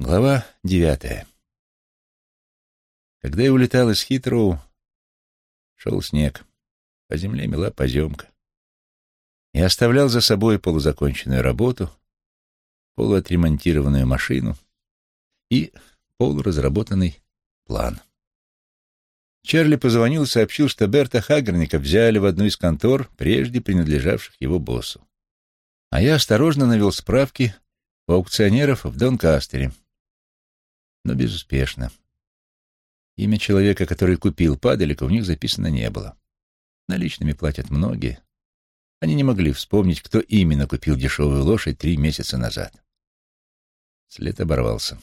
Глава девятая. Когда я улетал из Хитроу, шел снег. По земле мела поземка. Я оставлял за собой полузаконченную работу, полуотремонтированную машину и полуразработанный план. Чарли позвонил и сообщил, что Берта Хагерника взяли в одну из контор, прежде принадлежавших его боссу. А я осторожно навел справки у аукционеров в Донкастере, но безуспешно. Имя человека, который купил падалика, у них записано не было. Наличными платят многие. Они не могли вспомнить, кто именно купил дешевую лошадь три месяца назад. След оборвался.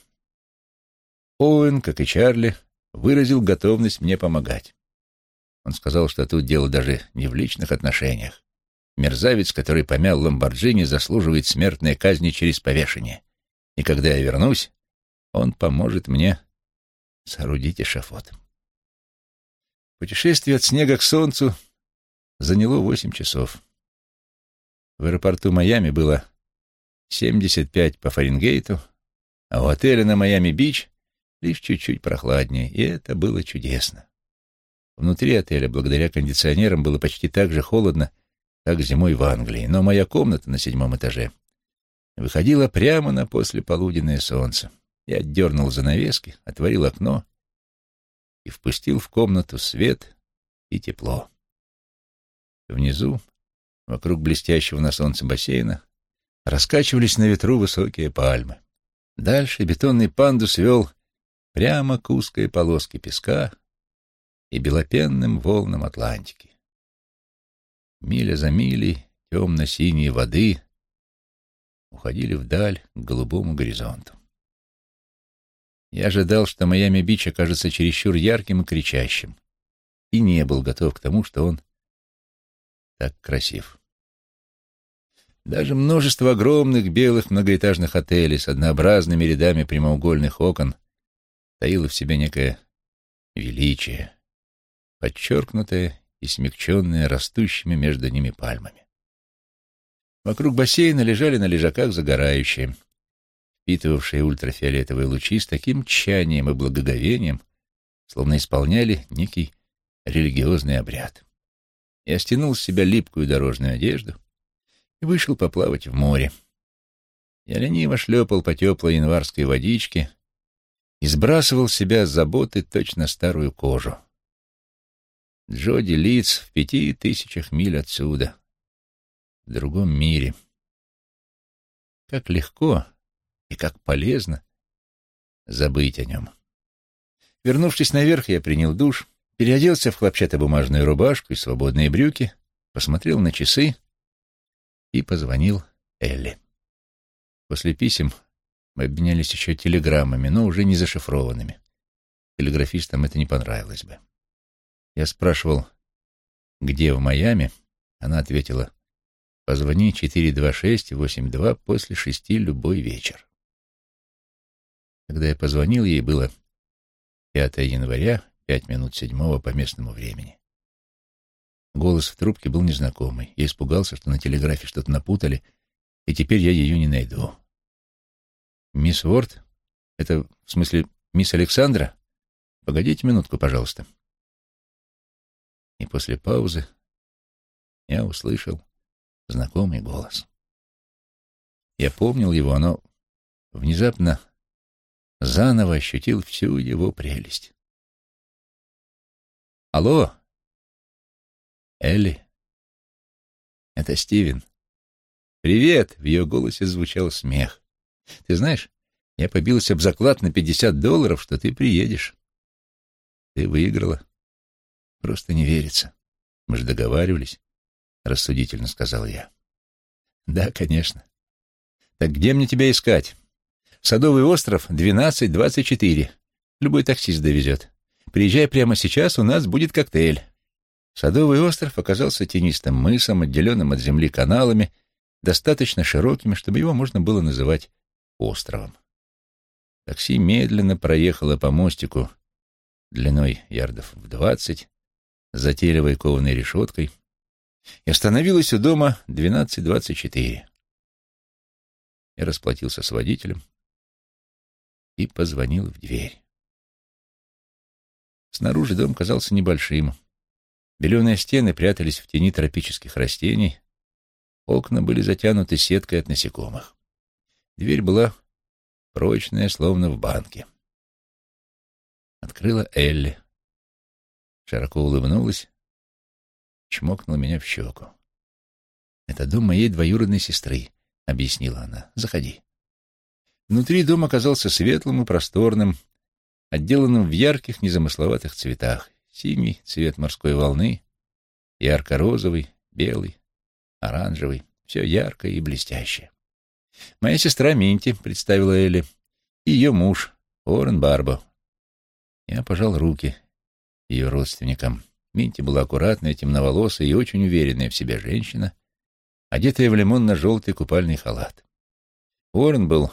Оуэн, как и Чарли, выразил готовность мне помогать. Он сказал, что тут дело даже не в личных отношениях. Мерзавец, который помял Ламборджини, заслуживает смертной казни через повешение. И когда я вернусь, он поможет мне соорудить эшафот. Путешествие от снега к солнцу заняло восемь часов. В аэропорту Майами было 75 по Фаренгейту, а у отеля на Майами-Бич лишь чуть-чуть прохладнее, и это было чудесно. Внутри отеля, благодаря кондиционерам, было почти так же холодно, как зимой в Англии, но моя комната на седьмом этаже выходила прямо на послеполуденное солнце. Я отдернул занавески, отворил окно и впустил в комнату свет и тепло. Внизу, вокруг блестящего на солнце бассейна, раскачивались на ветру высокие пальмы. Дальше бетонный пандус вел прямо к узкой полоске песка и белопенным волнам Атлантики. Миля за милей темно-синие воды уходили вдаль к голубому горизонту. Я ожидал, что Майами-Бич окажется чересчур ярким и кричащим, и не был готов к тому, что он так красив. Даже множество огромных белых многоэтажных отелей с однообразными рядами прямоугольных окон таило в себе некое величие, подчеркнутое и смягченное растущими между ними пальмами. Вокруг бассейна лежали на лежаках загорающие — впитывавшие ультрафиолетовые лучи с таким тщанием и благоговением, словно исполняли некий религиозный обряд. Я стянул с себя липкую дорожную одежду и вышел поплавать в море. Я лениво шлепал по теплой январской водичке и сбрасывал с себя заботы точно старую кожу. Джоди Лиц в пяти тысячах миль отсюда, в другом мире. Как легко и как полезно забыть о нем. Вернувшись наверх, я принял душ, переоделся в хлопчатобумажную рубашку и свободные брюки, посмотрел на часы и позвонил Элли. После писем мы обменялись еще телеграммами, но уже не зашифрованными. Телеграфистам это не понравилось бы. Я спрашивал, где в Майами, она ответила, позвони 426-82 после шести любой вечер. Когда я позвонил ей, было 5 января, пять минут седьмого по местному времени. Голос в трубке был незнакомый. Я испугался, что на телеграфе что-то напутали, и теперь я ее не найду. «Мисс Уорд? Это, в смысле, мисс Александра? Погодите минутку, пожалуйста». И после паузы я услышал знакомый голос. Я помнил его, но внезапно заново ощутил всю его прелесть. «Алло? Элли?» «Это Стивен». «Привет!» — в ее голосе звучал смех. «Ты знаешь, я побился об заклад на пятьдесят долларов, что ты приедешь. Ты выиграла. Просто не верится. Мы же договаривались», — рассудительно сказал я. «Да, конечно. Так где мне тебя искать?» Садовый остров, 12-24. Любой таксист довезет. Приезжай прямо сейчас, у нас будет коктейль. Садовый остров оказался тенистым мысом, отделенным от земли каналами, достаточно широкими, чтобы его можно было называть островом. Такси медленно проехало по мостику длиной ярдов в двадцать, затейливой кованой решеткой, и остановилось у дома 1224. Я расплатился с водителем, и позвонил в дверь. Снаружи дом казался небольшим. Беленые стены прятались в тени тропических растений, окна были затянуты сеткой от насекомых. Дверь была прочная, словно в банке. Открыла Элли. Широко улыбнулась, чмокнула меня в щеку. «Это дом моей двоюродной сестры», — объяснила она. «Заходи». Внутри дом оказался светлым и просторным, отделанным в ярких, незамысловатых цветах. Синий — цвет морской волны, ярко-розовый, белый, оранжевый. Все яркое и блестящее. «Моя сестра Минти», — представила Элли, — «и ее муж, Орен Барбо». Я пожал руки ее родственникам. Минти была аккуратная, темноволосая и очень уверенная в себе женщина, одетая в лимонно-желтый купальный халат. Уоррен был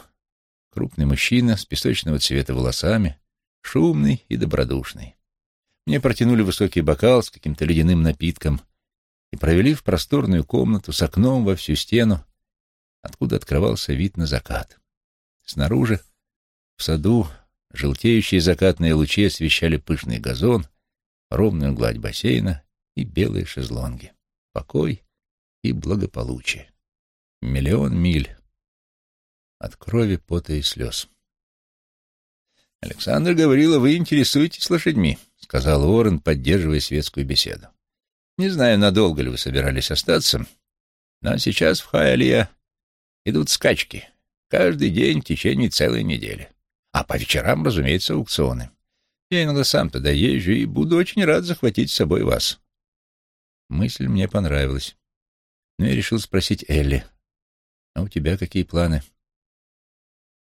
крупный мужчина с песочного цвета волосами, шумный и добродушный. Мне протянули высокий бокал с каким-то ледяным напитком и провели в просторную комнату с окном во всю стену, откуда открывался вид на закат. Снаружи, в саду, желтеющие закатные лучи освещали пышный газон, ровную гладь бассейна и белые шезлонги. Покой и благополучие. Миллион миль от крови, пота и слез. «Александр говорила, вы интересуетесь лошадьми», — сказал Уоррен, поддерживая светскую беседу. «Не знаю, надолго ли вы собирались остаться, но сейчас в Хайалия идут скачки. Каждый день в течение целой недели. А по вечерам, разумеется, аукционы. Я иногда сам туда езжу и буду очень рад захватить с собой вас». Мысль мне понравилась. Но я решил спросить Элли. «А у тебя какие планы?»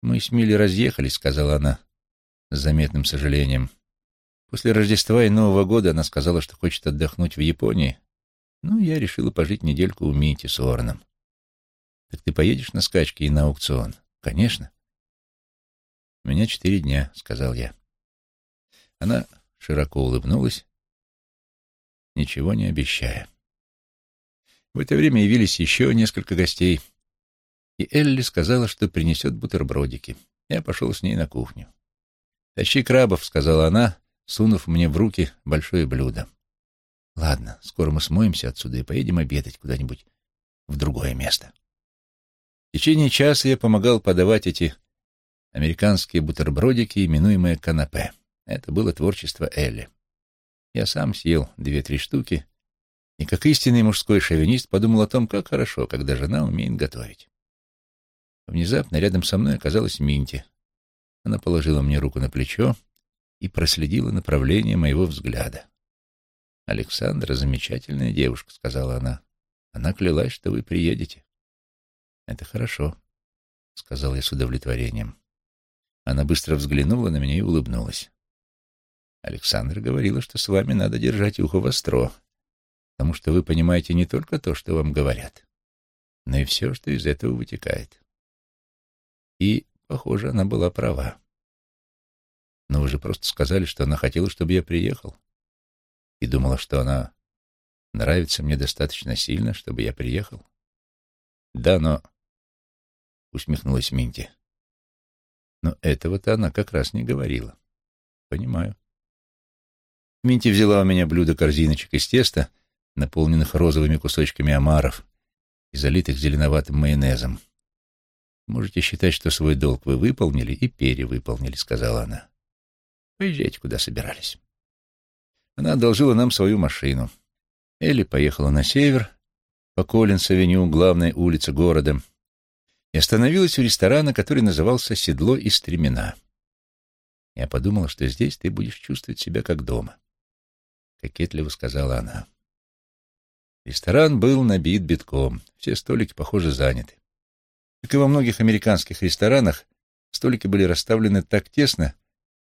«Мы с Милли разъехались», — сказала она с заметным сожалением. После Рождества и Нового года она сказала, что хочет отдохнуть в Японии. Ну, я решила пожить недельку у Мити с Орном. «Так ты поедешь на скачки и на аукцион?» «Конечно». «У меня четыре дня», — сказал я. Она широко улыбнулась, ничего не обещая. В это время явились еще несколько гостей, и Элли сказала, что принесет бутербродики. Я пошел с ней на кухню. «Тащи крабов», — сказала она, сунув мне в руки большое блюдо. «Ладно, скоро мы смоемся отсюда и поедем обедать куда-нибудь в другое место». В течение часа я помогал подавать эти американские бутербродики, именуемые канапе. Это было творчество Элли. Я сам съел две-три штуки — и как истинный мужской шовинист подумал о том, как хорошо, когда жена умеет готовить. Внезапно рядом со мной оказалась Минти. Она положила мне руку на плечо и проследила направление моего взгляда. «Александра — замечательная девушка», — сказала она. «Она клялась, что вы приедете». «Это хорошо», — сказал я с удовлетворением. Она быстро взглянула на меня и улыбнулась. «Александра говорила, что с вами надо держать ухо востро потому что вы понимаете не только то, что вам говорят, но и все, что из этого вытекает. И, похоже, она была права. Но вы же просто сказали, что она хотела, чтобы я приехал, и думала, что она нравится мне достаточно сильно, чтобы я приехал. Да, но... Усмехнулась Минти. Но этого-то она как раз не говорила. Понимаю. Минти взяла у меня блюдо корзиночек из теста наполненных розовыми кусочками омаров и залитых зеленоватым майонезом. «Можете считать, что свой долг вы выполнили и перевыполнили», — сказала она. «Поезжайте, куда собирались». Она одолжила нам свою машину. Элли поехала на север, по Коллинс-авеню, главной улице города, и остановилась у ресторана, который назывался «Седло и стремена». Я подумала, что здесь ты будешь чувствовать себя как дома. Кокетливо сказала она. Ресторан был набит битком, все столики, похоже, заняты. Как и во многих американских ресторанах, столики были расставлены так тесно,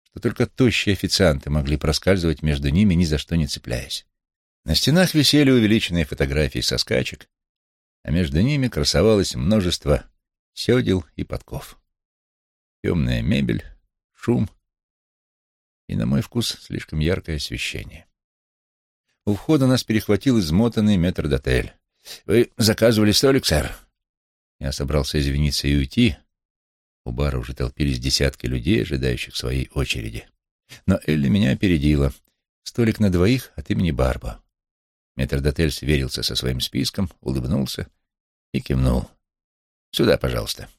что только тощие официанты могли проскальзывать между ними, ни за что не цепляясь. На стенах висели увеличенные фотографии со скачек, а между ними красовалось множество седел и подков. Темная мебель, шум и, на мой вкус, слишком яркое освещение. У входа нас перехватил измотанный метрдотель. «Вы заказывали столик, сэр?» Я собрался извиниться и уйти, У бара уже толпились десятки людей, ожидающих своей очереди. Но Элли меня опередила. Столик на двоих от имени Барба. Метрдотель сверился со своим списком, улыбнулся и кивнул. «Сюда, пожалуйста».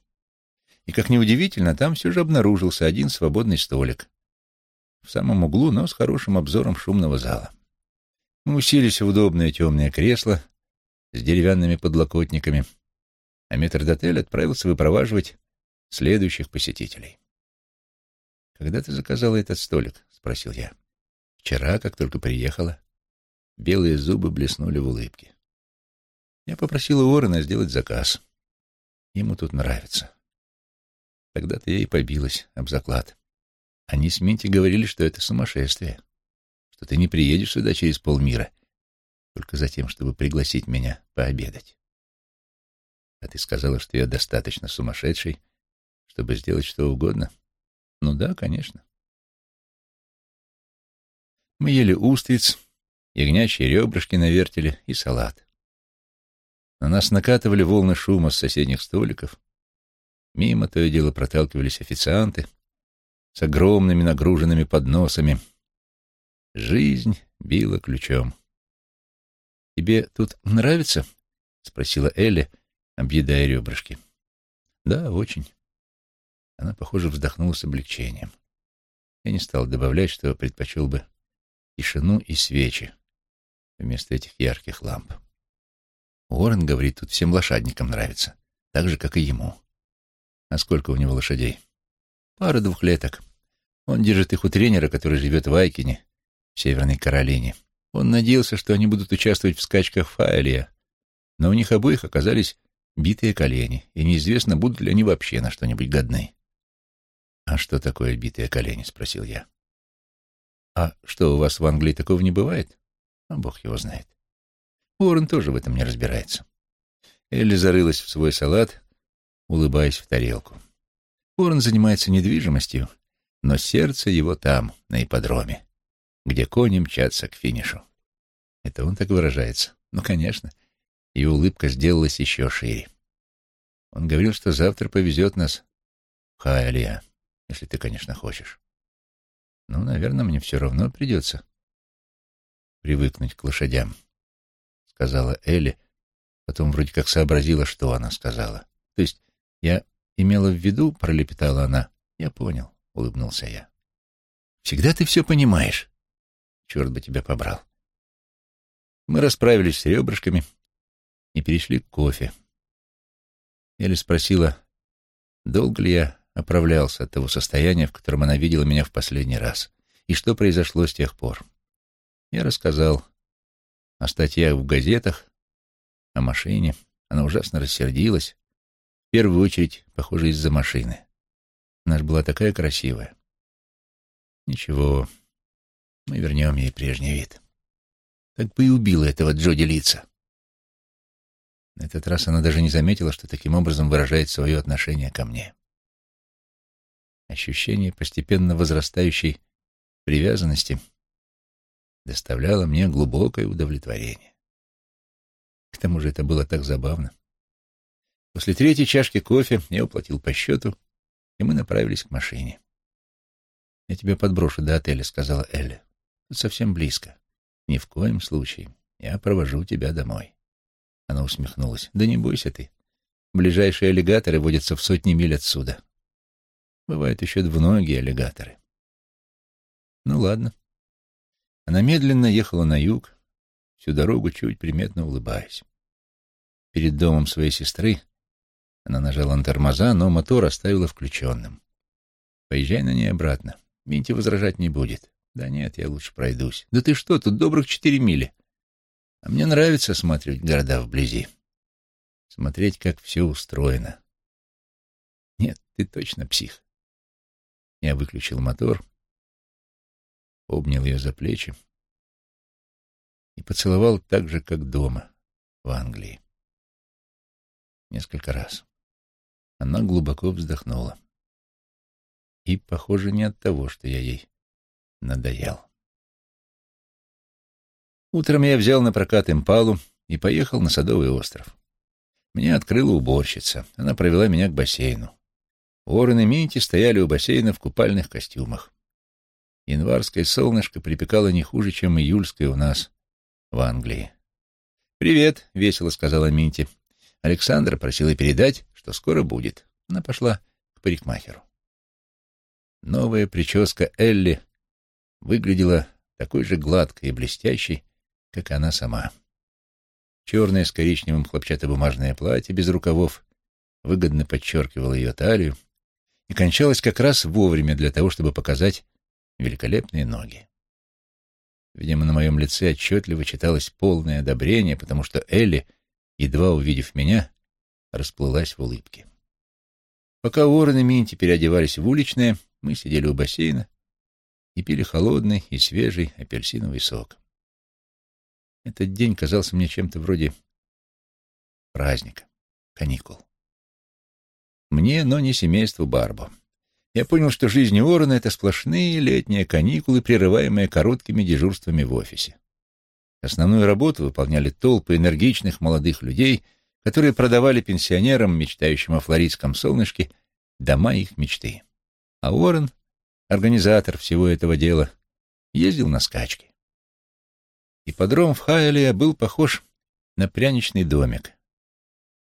И, как неудивительно, там все же обнаружился один свободный столик. В самом углу, но с хорошим обзором шумного зала. Мы уселись в удобное темное кресло с деревянными подлокотниками, а метрдотель отправился выпроваживать следующих посетителей. «Когда ты заказала этот столик?» — спросил я. «Вчера, как только приехала». Белые зубы блеснули в улыбке. Я попросила Уоррена сделать заказ. Ему тут нравится. Тогда-то я и побилась об заклад. Они с Минти говорили, что это сумасшествие, что ты не приедешь сюда через полмира, только за тем, чтобы пригласить меня пообедать. А ты сказала, что я достаточно сумасшедший, чтобы сделать что угодно? Ну да, конечно. Мы ели устриц, ягнячьи ребрышки на вертеле и салат. На нас накатывали волны шума с соседних столиков. Мимо то и дело проталкивались официанты с огромными нагруженными подносами. Жизнь била ключом. «Тебе тут нравится?» — спросила Элли, объедая ребрышки. «Да, очень». Она, похоже, вздохнула с облегчением. Я не стал добавлять, что предпочел бы тишину и свечи вместо этих ярких ламп. Уоррен говорит, тут всем лошадникам нравится, так же, как и ему. А сколько у него лошадей? Пара двухлеток. Он держит их у тренера, который живет в Айкине, в Северной Каролине. Он надеялся, что они будут участвовать в скачках Фаэлия, но у них обоих оказались битые колени, и неизвестно, будут ли они вообще на что-нибудь годны. «А что такое битые колени?» — спросил я. «А что, у вас в Англии такого не бывает?» А бог его знает. Уоррен тоже в этом не разбирается. Элли зарылась в свой салат, улыбаясь в тарелку. Уоррен занимается недвижимостью, но сердце его там, на ипподроме, где кони мчатся к финишу. Это он так выражается. Ну, конечно. И улыбка сделалась еще шире. Он говорил, что завтра повезет нас в Хаалия, если ты, конечно, хочешь. Ну, наверное, мне все равно придется привыкнуть к лошадям, — сказала Элли, потом вроде как сообразила, что она сказала. То есть я имела в виду, — пролепетала она. Я понял, — улыбнулся я. Всегда ты все понимаешь. Черт бы тебя побрал. Мы расправились с ребрышками и перешли к кофе. Элли спросила, долго ли я оправлялся от того состояния, в котором она видела меня в последний раз, и что произошло с тех пор. Я рассказал о статьях в газетах, о машине. Она ужасно рассердилась. В первую очередь, похоже, из-за машины. Она же была такая красивая. Ничего, мы вернем ей прежний вид. Так бы и убила этого Джоди Лица. На этот раз она даже не заметила, что таким образом выражает свое отношение ко мне. Ощущение постепенно возрастающей привязанности — доставляло мне глубокое удовлетворение. К тому же это было так забавно. После третьей чашки кофе я уплатил по счету, и мы направились к машине. «Я тебя подброшу до отеля», — сказала Элли. «Тут совсем близко. Ни в коем случае. Я провожу тебя домой». Она усмехнулась. «Да не бойся ты. Ближайшие аллигаторы водятся в сотни миль отсюда. Бывают еще двуногие аллигаторы». «Ну ладно», она медленно ехала на юг, всю дорогу чуть приметно улыбаясь. Перед домом своей сестры она нажала на тормоза, но мотор оставила включенным. «Поезжай на ней обратно. Минти возражать не будет». «Да нет, я лучше пройдусь». «Да ты что, тут добрых четыре мили. А мне нравится осматривать города вблизи. Смотреть, как все устроено». «Нет, ты точно псих». Я выключил мотор обнял ее за плечи и поцеловал так же, как дома, в Англии. Несколько раз. Она глубоко вздохнула. И, похоже, не от того, что я ей надоел. Утром я взял на прокат импалу и поехал на Садовый остров. Меня открыла уборщица. Она провела меня к бассейну. Уоррен и Минти стояли у бассейна в купальных костюмах. Январское солнышко припекало не хуже, чем июльское у нас в Англии. «Привет», — весело сказала Минти. Александра просила передать, что скоро будет. Она пошла к парикмахеру. Новая прическа Элли выглядела такой же гладкой и блестящей, как она сама. Черное с коричневым хлопчатобумажное платье без рукавов выгодно подчеркивало ее талию и кончалось как раз вовремя для того, чтобы показать великолепные ноги. Видимо, на моем лице отчетливо читалось полное одобрение, потому что Элли, едва увидев меня, расплылась в улыбке. Пока Уоррен и Минти переодевались в уличное, мы сидели у бассейна и пили холодный и свежий апельсиновый сок. Этот день казался мне чем-то вроде праздника, каникул. Мне, но не семейству Барбо я понял, что жизнь Уоррена — это сплошные летние каникулы, прерываемые короткими дежурствами в офисе. Основную работу выполняли толпы энергичных молодых людей, которые продавали пенсионерам, мечтающим о флоридском солнышке, дома их мечты. А Уоррен, организатор всего этого дела, ездил на скачки. Ипподром в Хайле был похож на пряничный домик.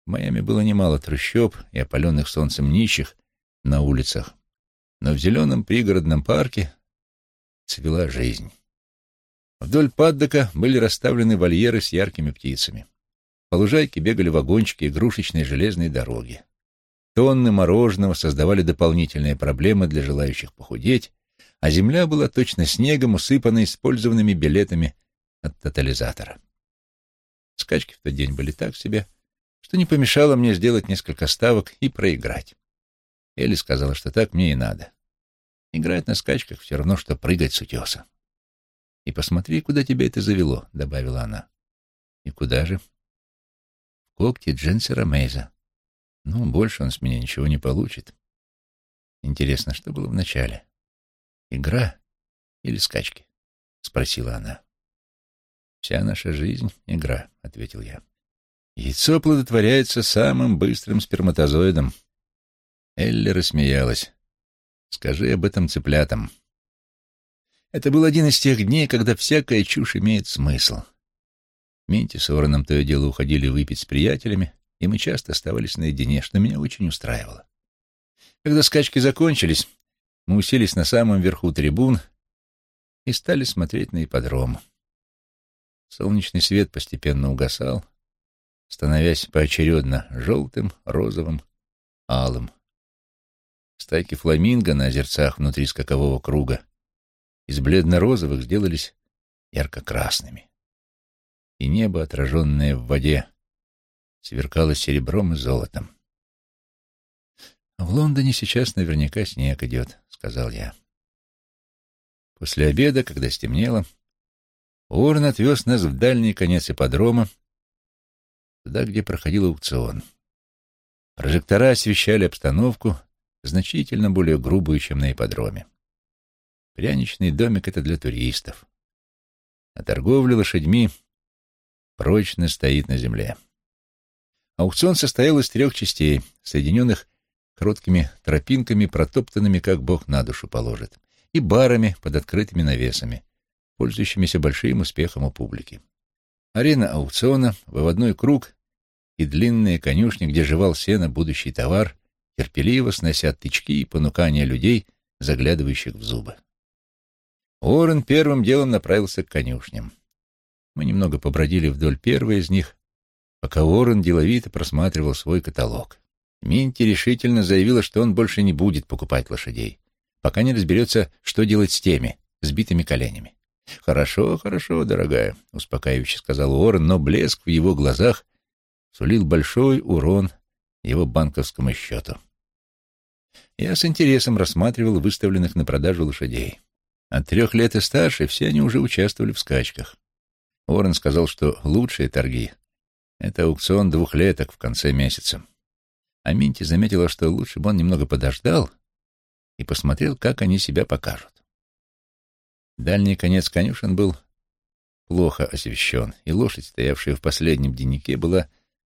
В Майами было немало трущоб и опаленных солнцем нищих на улицах, но в зеленом пригородном парке цвела жизнь. Вдоль паддока были расставлены вольеры с яркими птицами. По лужайке бегали вагончики игрушечной железной дороги. Тонны мороженого создавали дополнительные проблемы для желающих похудеть, а земля была точно снегом, усыпанной использованными билетами от тотализатора. Скачки в тот день были так себе, что не помешало мне сделать несколько ставок и проиграть. Элли сказала, что так мне и надо. Играть на скачках все равно, что прыгать с утеса. «И посмотри, куда тебя это завело», — добавила она. «И куда же?» «В когти Дженсера Мейза. Ну, больше он с меня ничего не получит. Интересно, что было вначале? Игра или скачки?» — спросила она. «Вся наша жизнь — игра», — ответил я. «Яйцо плодотворяется самым быстрым сперматозоидом», Элли рассмеялась. «Скажи об этом цыплятам». Это был один из тех дней, когда всякая чушь имеет смысл. Минти с Ороном то и дело уходили выпить с приятелями, и мы часто оставались наедине, что меня очень устраивало. Когда скачки закончились, мы уселись на самом верху трибун и стали смотреть на ипподром. Солнечный свет постепенно угасал, становясь поочередно желтым, розовым, алым. Стайки фламинго на озерцах внутри скакового круга из бледно-розовых сделались ярко-красными. И небо, отраженное в воде, сверкало серебром и золотом. «В Лондоне сейчас наверняка снег идет», — сказал я. После обеда, когда стемнело, Уоррен отвез нас в дальний конец ипподрома, туда, где проходил аукцион. Прожектора освещали обстановку, значительно более грубую, чем на ипподроме. Пряничный домик — это для туристов, а торговля лошадьми прочно стоит на земле. Аукцион состоял из трех частей, соединенных короткими тропинками, протоптанными, как Бог на душу положит, и барами под открытыми навесами, пользующимися большим успехом у публики. Арена аукциона, выводной круг и длинные конюшни, где жевал сено будущий товар, терпеливо снося тычки и понукания людей, заглядывающих в зубы. Уоррен первым делом направился к конюшням. Мы немного побродили вдоль первой из них, пока Уоррен деловито просматривал свой каталог. Минти решительно заявила, что он больше не будет покупать лошадей, пока не разберется, что делать с теми, сбитыми коленями. «Хорошо, хорошо, дорогая», — успокаивающе сказал Уоррен, но блеск в его глазах сулил большой урон его банковскому счету. Я с интересом рассматривал выставленных на продажу лошадей. От трех лет и старше все они уже участвовали в скачках. Уоррен сказал, что лучшие торги — это аукцион двухлеток в конце месяца. А Минти заметила, что лучше бы он немного подождал и посмотрел, как они себя покажут. Дальний конец конюшен был плохо освещен, и лошадь, стоявшая в последнем деннике, была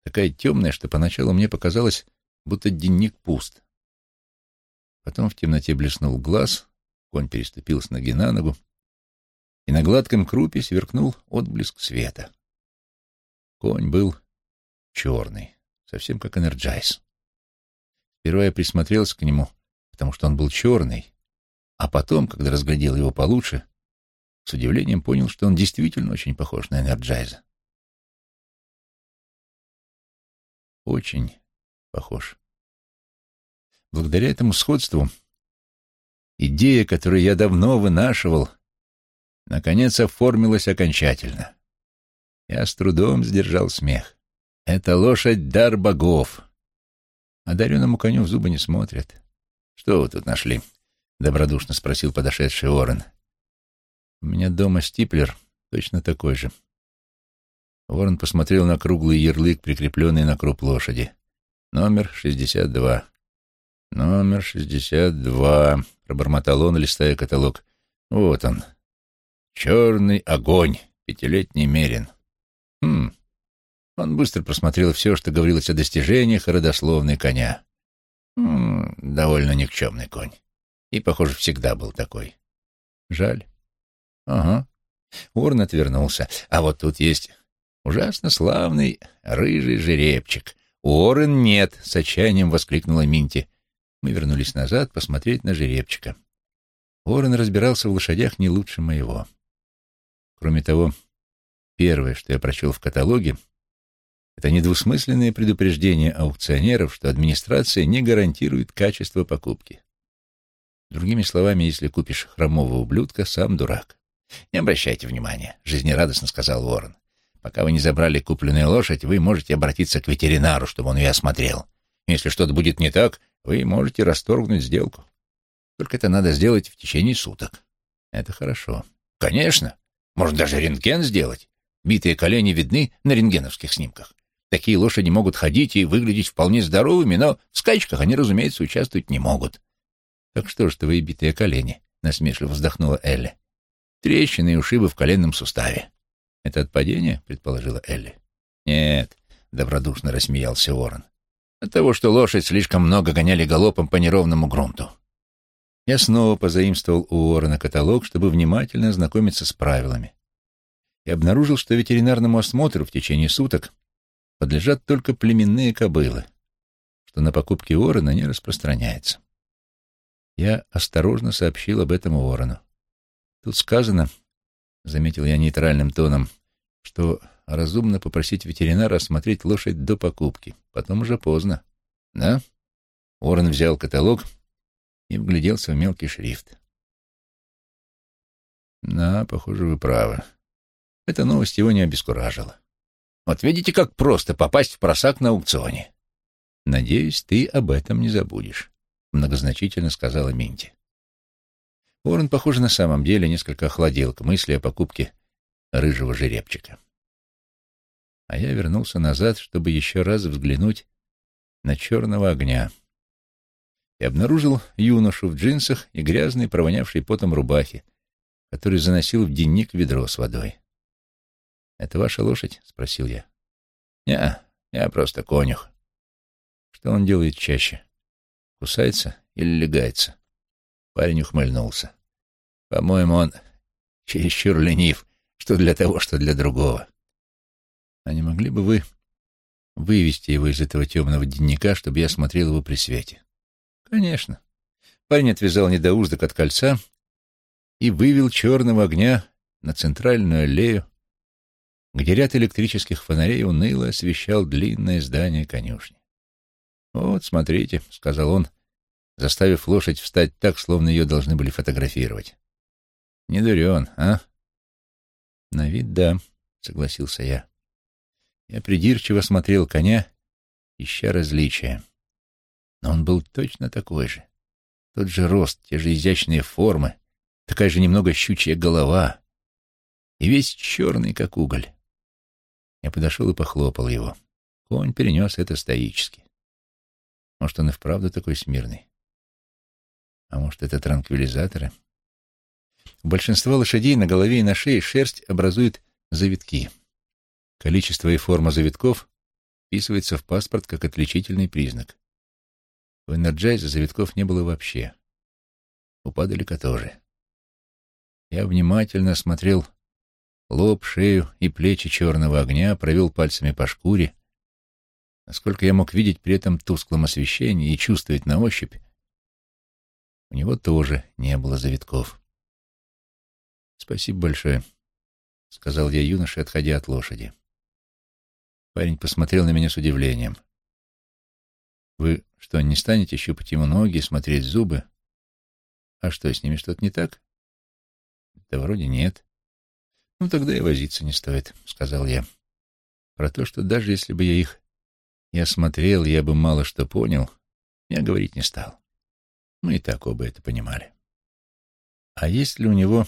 такая темная, что поначалу мне показалось, будто денник пуст. Потом в темноте блеснул глаз, конь переступил с ноги на ногу, и на гладком крупе сверкнул отблеск света. Конь был черный, совсем как Энерджайз. Сперва я присмотрелся к нему, потому что он был черный, а потом, когда разглядел его получше, с удивлением понял, что он действительно очень похож на Энерджайза. Очень похож. Благодаря этому сходству идея, которую я давно вынашивал, наконец оформилась окончательно. Я с трудом сдержал смех. Это лошадь — дар богов. Дареному коню в зубы не смотрят. Что вы тут нашли? — добродушно спросил подошедший Уоррен. У меня дома стиплер, точно такой же. Уоррен посмотрел на круглый ярлык, прикрепленный на круп лошади. Номер шестьдесят два. Номер шестьдесят два, пробормотал он, листая каталог. Вот он. Черный огонь, пятилетний мерин. Хм. Он быстро просмотрел все, что говорилось о достижениях родословной коня. М -м, довольно никчемный конь. И, похоже, всегда был такой. Жаль. Ага. Уорн отвернулся. А вот тут есть ужасно славный рыжий жеребчик. Уоррен нет, с отчаянием воскликнула Минти. Мы вернулись назад посмотреть на жеребчика. Уоррен разбирался в лошадях не лучше моего. Кроме того, первое, что я прочел в каталоге, это недвусмысленное предупреждение аукционеров, что администрация не гарантирует качество покупки. Другими словами, если купишь хромого ублюдка, сам дурак. «Не обращайте внимания», — жизнерадостно сказал Уоррен. «Пока вы не забрали купленную лошадь, вы можете обратиться к ветеринару, чтобы он ее осмотрел. Если что-то будет не так, вы можете расторгнуть сделку. Только это надо сделать в течение суток. Это хорошо. Конечно. Можно даже рентген сделать. Битые колени видны на рентгеновских снимках. Такие лошади могут ходить и выглядеть вполне здоровыми, но в скачках они, разумеется, участвовать не могут. Так что ж твои битые колени? Насмешливо вздохнула Элли. Трещины и ушибы в коленном суставе. Это от падения, предположила Элли. Нет, добродушно рассмеялся Уоррен. От того, что лошадь слишком много гоняли галопом по неровному грунту. Я снова позаимствовал у Уоррена каталог, чтобы внимательно ознакомиться с правилами. И обнаружил, что ветеринарному осмотру в течение суток подлежат только племенные кобылы, что на покупки Уоррена не распространяется. Я осторожно сообщил об этом Уоррену. Тут сказано, — заметил я нейтральным тоном, — что разумно попросить ветеринара осмотреть лошадь до покупки. Потом уже поздно. Да? Уоррен взял каталог и вгляделся в мелкий шрифт. Да, похоже, вы правы. Эта новость его не обескуражила. Вот видите, как просто попасть в просак на аукционе. Надеюсь, ты об этом не забудешь, многозначительно сказала Минти. Уоррен, похоже, на самом деле несколько охладел к мысли о покупке рыжего жеребчика. А я вернулся назад, чтобы еще раз взглянуть на черного огня. И обнаружил юношу в джинсах и грязной, провонявшей потом рубахе, который заносил в денник ведро с водой. «Это ваша лошадь?» — спросил я. «Не, я просто конюх». «Что он делает чаще? Кусается или легается?» Парень ухмыльнулся. «По-моему, он чересчур ленив, что для того, что для другого. А не могли бы вы вывести его из этого темного денника, чтобы я смотрел его при свете?» «Конечно». Парень отвязал недоуздок от кольца и вывел черного огня на центральную аллею, где ряд электрических фонарей уныло освещал длинное здание конюшни. «Вот, смотрите», — сказал он, заставив лошадь встать так, словно ее должны были фотографировать. «Не дурен, а?» «На вид, да», — согласился я. Я придирчиво смотрел коня, ища различия. Но он был точно такой же. Тот же рост, те же изящные формы, такая же немного щучья голова. И весь черный, как уголь. Я подошел и похлопал его. Конь перенес это стоически. Может, он и вправду такой смирный. А может, это транквилизаторы? У большинства лошадей на голове и на шее шерсть образует завитки. Количество и форма завитков вписывается в паспорт как отличительный признак. В Энерджайзе завитков не было вообще. у Паделлика тоже. Я внимательно осмотрел лоб, шею и плечи черного огня, провел пальцами по шкуре. Насколько я мог видеть при этом тусклом освещении и чувствовать на ощупь, у него тоже не было завитков. «Спасибо большое», — сказал я юноше, отходя от лошади. Парень посмотрел на меня с удивлением. «Вы что, не станете щупать ему ноги, смотреть зубы? А что, с ними что-то не так?» «Да вроде нет». «Ну, тогда и возиться не стоит», — сказал я. «Про то, что даже если бы я их и осмотрел, я бы мало что понял, я говорить не стал. Мы и так оба это понимали». «А есть ли у него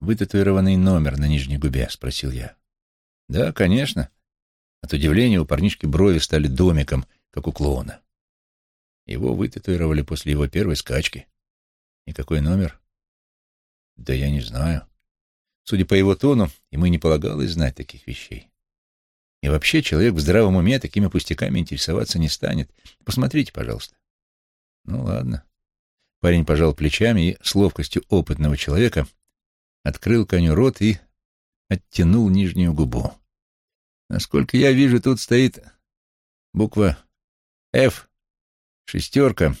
вытатуированный номер на нижней губе?» — спросил я. «Да, конечно». От удивления у парнишки брови стали домиком, как у клоуна. Его вытатуировали после его первой скачки. И какой номер? Да я не знаю. Судя по его тону, ему не полагалось знать таких вещей. И вообще человек в здравом уме такими пустяками интересоваться не станет. Посмотрите, пожалуйста. Ну ладно. Парень пожал плечами и с ловкостью опытного человека открыл коню рот и оттянул нижнюю губу. Насколько я вижу, тут стоит буква «Ф», шестерка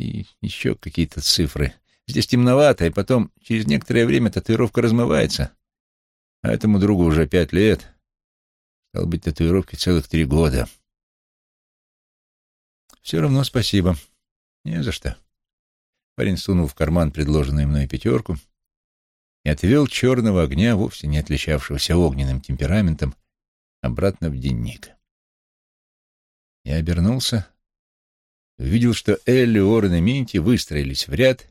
и еще какие-то цифры. Здесь темновато, и потом через некоторое время татуировка размывается. А этому другу уже пять лет. Стал быть, татуировки целых три года. Все равно спасибо. Не за что. Парень сунул в карман предложенную мной пятерку — и отвел черного огня, вовсе не отличавшегося огненным темпераментом, обратно в денник. Я обернулся, увидел, что Элли, Уоррен и Минти выстроились в ряд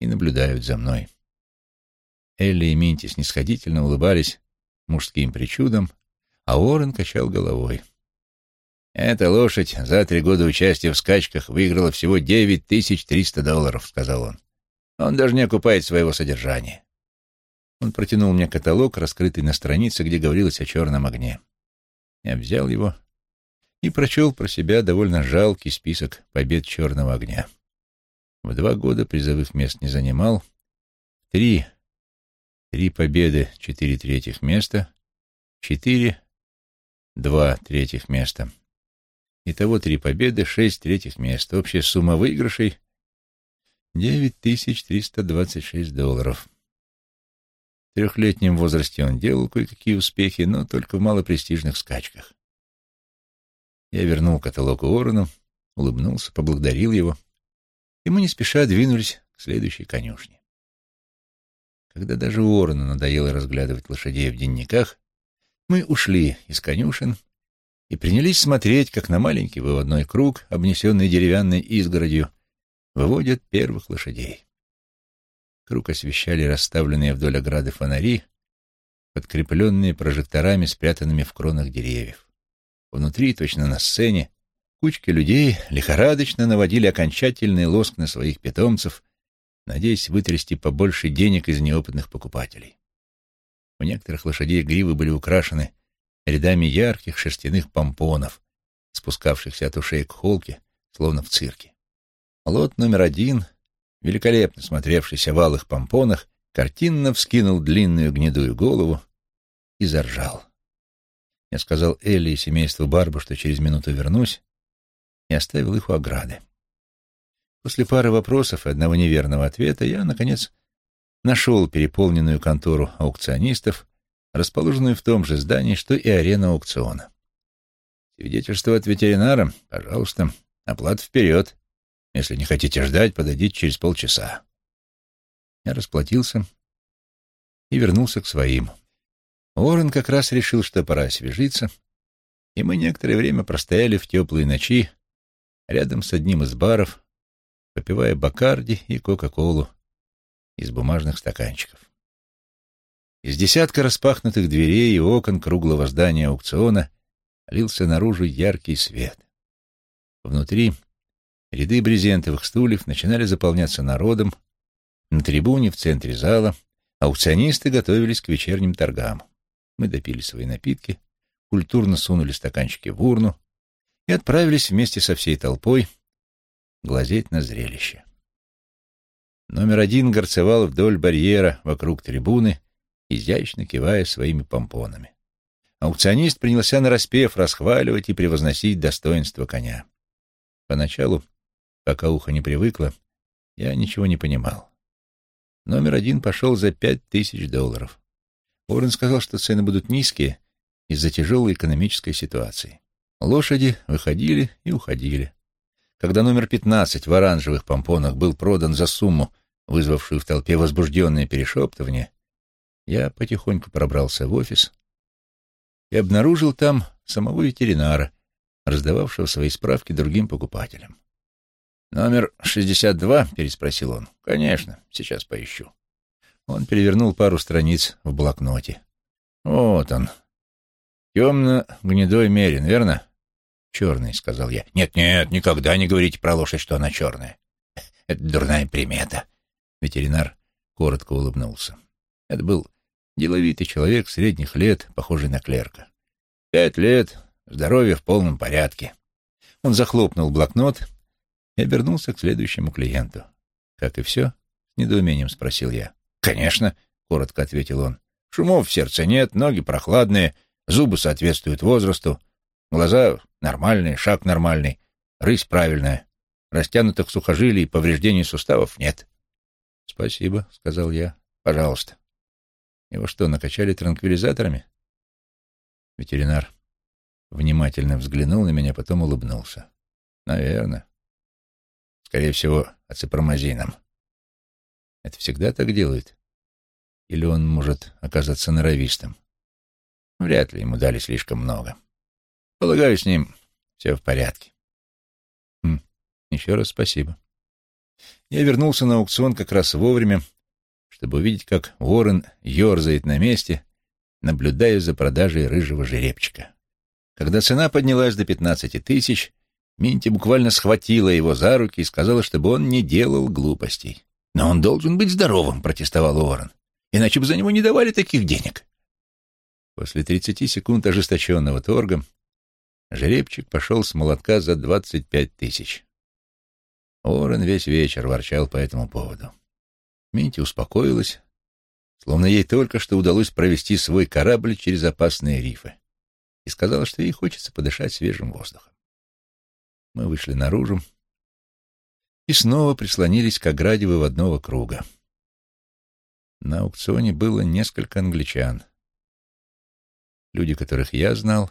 и наблюдают за мной. Элли и Минти снисходительно улыбались мужским причудам, а Уоррен качал головой. «Эта лошадь за три года участия в скачках выиграла всего девять тысяч триста долларов», — сказал он. «Он даже не окупает своего содержания. Он протянул мне каталог, раскрытый на странице, где говорилось о черном огне. Я взял его и прочел про себя довольно жалкий список побед черного огня. В два года призовых мест не занимал. Три. Три победы, четыре третьих места. Четыре. Два третьих места. Итого три победы, шесть третьих мест. Общая сумма выигрышей — девять тысяч триста двадцать шесть долларов. В трехлетнем возрасте он делал кое-какие успехи, но только в малопрестижных скачках. Я вернул каталог Уоррену, улыбнулся, поблагодарил его, и мы не спеша двинулись к следующей конюшне. Когда даже Уоррену надоело разглядывать лошадей в денниках, мы ушли из конюшен и принялись смотреть, как на маленький выводной круг, обнесенный деревянной изгородью, выводят первых лошадей. Круг освещали расставленные вдоль ограды фонари, подкрепленные прожекторами, спрятанными в кронах деревьев. Внутри, точно на сцене, кучки людей лихорадочно наводили окончательный лоск на своих питомцев, надеясь вытрясти побольше денег из неопытных покупателей. У некоторых лошадей гривы были украшены рядами ярких шерстяных помпонов, спускавшихся от ушей к холке, словно в цирке. Лот номер один великолепно смотревшийся в алых помпонах, картинно вскинул длинную гнедую голову и заржал. Я сказал Элли и семейству Барбу, что через минуту вернусь, и оставил их у ограды. После пары вопросов и одного неверного ответа я, наконец, нашел переполненную контору аукционистов, расположенную в том же здании, что и арена аукциона. Свидетельство от ветеринара, пожалуйста, оплата вперед, если не хотите ждать, подойдите через полчаса. Я расплатился и вернулся к своим. Уоррен как раз решил, что пора освежиться, и мы некоторое время простояли в теплые ночи рядом с одним из баров, попивая бакарди и кока-колу из бумажных стаканчиков. Из десятка распахнутых дверей и окон круглого здания аукциона лился наружу яркий свет. Внутри Ряды брезентовых стульев начинали заполняться народом. На трибуне в центре зала аукционисты готовились к вечерним торгам. Мы допили свои напитки, культурно сунули стаканчики в урну и отправились вместе со всей толпой глазеть на зрелище. Номер один горцевал вдоль барьера вокруг трибуны, изящно кивая своими помпонами. Аукционист принялся нараспев расхваливать и превозносить достоинство коня. Поначалу, пока ухо не привыкло, я ничего не понимал. Номер один пошел за пять тысяч долларов. Уоррен сказал, что цены будут низкие из-за тяжелой экономической ситуации. Лошади выходили и уходили. Когда номер пятнадцать в оранжевых помпонах был продан за сумму, вызвавшую в толпе возбужденное перешептывание, я потихоньку пробрался в офис и обнаружил там самого ветеринара, раздававшего свои справки другим покупателям. «Номер 62?» — переспросил он. «Конечно, сейчас поищу». Он перевернул пару страниц в блокноте. «Вот он. Темно-гнедой мерин, верно?» «Черный», — сказал я. «Нет-нет, никогда не говорите про лошадь, что она черная. Это дурная примета». Ветеринар коротко улыбнулся. Это был деловитый человек средних лет, похожий на клерка. Пять лет, здоровье в полном порядке. Он захлопнул блокнот и обернулся к следующему клиенту. «Как и все?» — с недоумением спросил я. «Конечно», — коротко ответил он. «Шумов в сердце нет, ноги прохладные, зубы соответствуют возрасту, глаза нормальные, шаг нормальный, рысь правильная, растянутых сухожилий и повреждений суставов нет». «Спасибо», — сказал я. «Пожалуйста». «Его что, накачали транквилизаторами?» Ветеринар внимательно взглянул на меня, потом улыбнулся. «Наверное. Скорее всего, аципромазином. Это всегда так делают? Или он может оказаться норовистым? Вряд ли ему дали слишком много. Полагаю, с ним все в порядке. Хм, еще раз спасибо. Я вернулся на аукцион как раз вовремя, чтобы увидеть, как Уоррен ерзает на месте, наблюдая за продажей рыжего жеребчика. Когда цена поднялась до пятнадцати тысяч, Минти буквально схватила его за руки и сказала, чтобы он не делал глупостей. «Но он должен быть здоровым», — протестовал Уоррен. «Иначе бы за него не давали таких денег». После тридцати секунд ожесточенного торга жеребчик пошел с молотка за двадцать пять тысяч. Уоррен весь вечер ворчал по этому поводу. Минти успокоилась, словно ей только что удалось провести свой корабль через опасные рифы, и сказала, что ей хочется подышать свежим воздухом. Мы вышли наружу и снова прислонились к ограде выводного круга. На аукционе было несколько англичан. Люди, которых я знал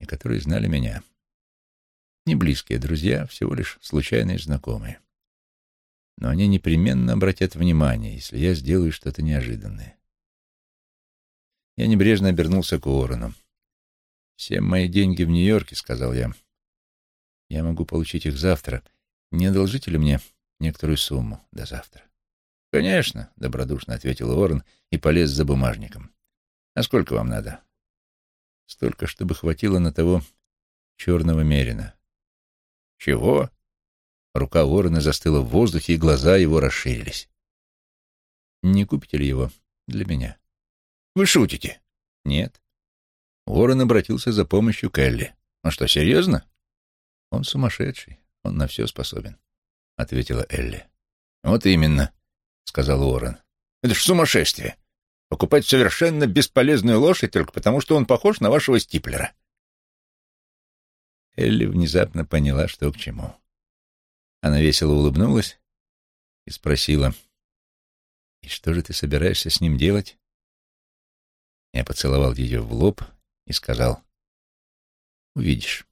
и которые знали меня. Не близкие друзья, всего лишь случайные знакомые. Но они непременно обратят внимание, если я сделаю что-то неожиданное. Я небрежно обернулся к Уоррену. «Все мои деньги в Нью-Йорке», — сказал я. Я могу получить их завтра. Не одолжите ли мне некоторую сумму до завтра? — Конечно, — добродушно ответил Уоррен и полез за бумажником. — А сколько вам надо? — Столько, чтобы хватило на того черного мерина. — Чего? Рука Уоррена застыла в воздухе, и глаза его расширились. — Не купите ли его для меня? — Вы шутите? — Нет. Уоррен обратился за помощью к Элли. — Ну что, серьезно? «Он сумасшедший, он на все способен», — ответила Элли. «Вот именно», — сказал Уоррен. «Это ж сумасшествие! Покупать совершенно бесполезную лошадь только потому, что он похож на вашего стиплера». Элли внезапно поняла, что к чему. Она весело улыбнулась и спросила, «И что же ты собираешься с ним делать?» Я поцеловал ее в лоб и сказал, «Увидишь».